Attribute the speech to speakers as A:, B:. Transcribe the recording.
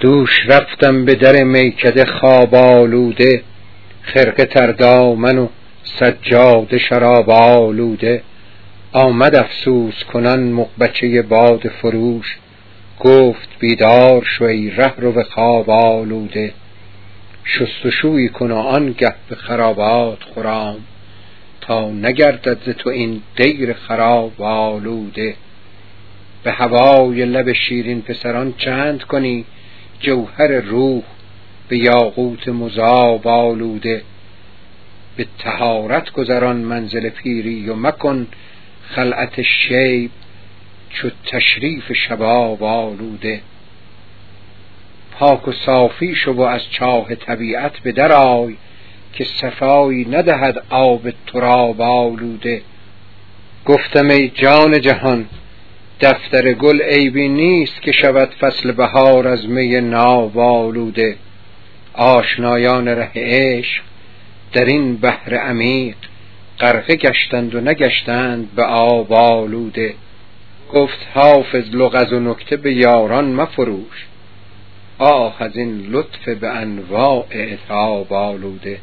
A: دوش رفتم به در میکده خواب آلوده خرقه تر دامن و سجاده شراب آلوده. آمد افسوس کنان مغبچه باد فروش گفت بیدار شو ای رهرو خواب آلوده. شستشویی کن آنگه به خرابات خرام تا نگردد تو این دیر خراب آلوده. به هوای لب شیرین پسران چند کنی؟ جوهر روح به یاقوت مذاب آلوده. به طهارت گذران منزل پیری و مکن خلعت شیب چو تشریف شباب آلوده. پاک و صافی شو و از چاه طبیعت به در آی که صفایی ندهد آب تراب آلوده. گفتم ای جان جهان دفتر گل عیبی نیست که شود فصل بهار از می ناب آلوده. آشنایان ره عشق در این بحر عمیق غرقه گشتند و نگشتند به آب آلوده. گفت حافظ لغز و نکته به یاران مفروش. آه از این لطف به انواع عتاب آلوده.